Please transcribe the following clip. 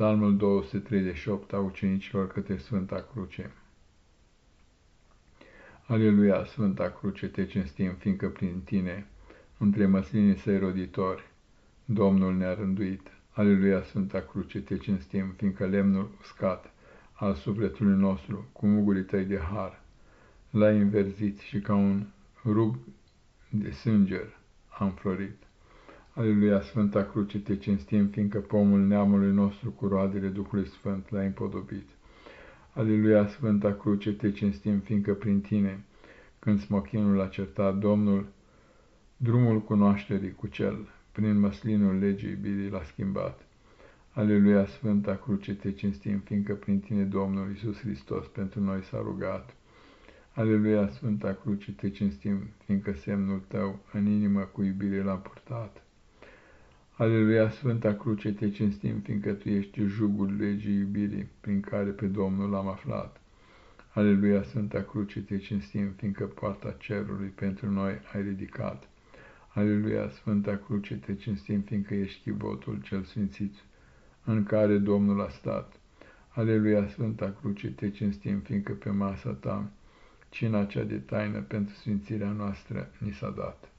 Psalmul 238 a ucenicilor către Sfânta Cruce. Aleluia, Sfânta Cruce, te cinstim, fiindcă prin tine, între măslinii săi roditori, Domnul ne-a rânduit. Aleluia, Sfânta Cruce, te cinstim, fiindcă lemnul uscat al sufletului nostru, cu mugurii tăi de har, l-ai înverzit și ca un rug de sânger am florit. Aleluia, Sfânta Cruce, te cinstim, fiindcă pomul neamului nostru cu roadele Duhului Sfânt l-a împodobit. Aleluia, Sfânta Cruce, te cinstim, fiindcă prin tine, când smochinul l-a certat Domnul, drumul cunoașterii cu cel, prin măslinul legii iubirii l-a schimbat. Aleluia, Sfânta Cruce, te cinstim, fiindcă prin tine Domnul Iisus Hristos pentru noi s-a rugat. Aleluia, Sfânta Cruce, te cinstim, fiindcă semnul tău în inimă cu iubire l-a purtat. Aleluia, Sfânta Cruce, te cinstim, fiindcă Tu ești jugul legii iubirii, prin care pe Domnul l-am aflat. Aleluia, Sfânta Cruce, te cinstim, fiindcă poarta cerului pentru noi ai ridicat. Aleluia, Sfânta Cruce, te cinstim, fiindcă ești chivotul cel sfințit, în care Domnul a stat. Aleluia, Sfânta Cruce, te cinstim, fiindcă pe masa ta, cina cea de taină pentru sfințirea noastră ni s-a dat.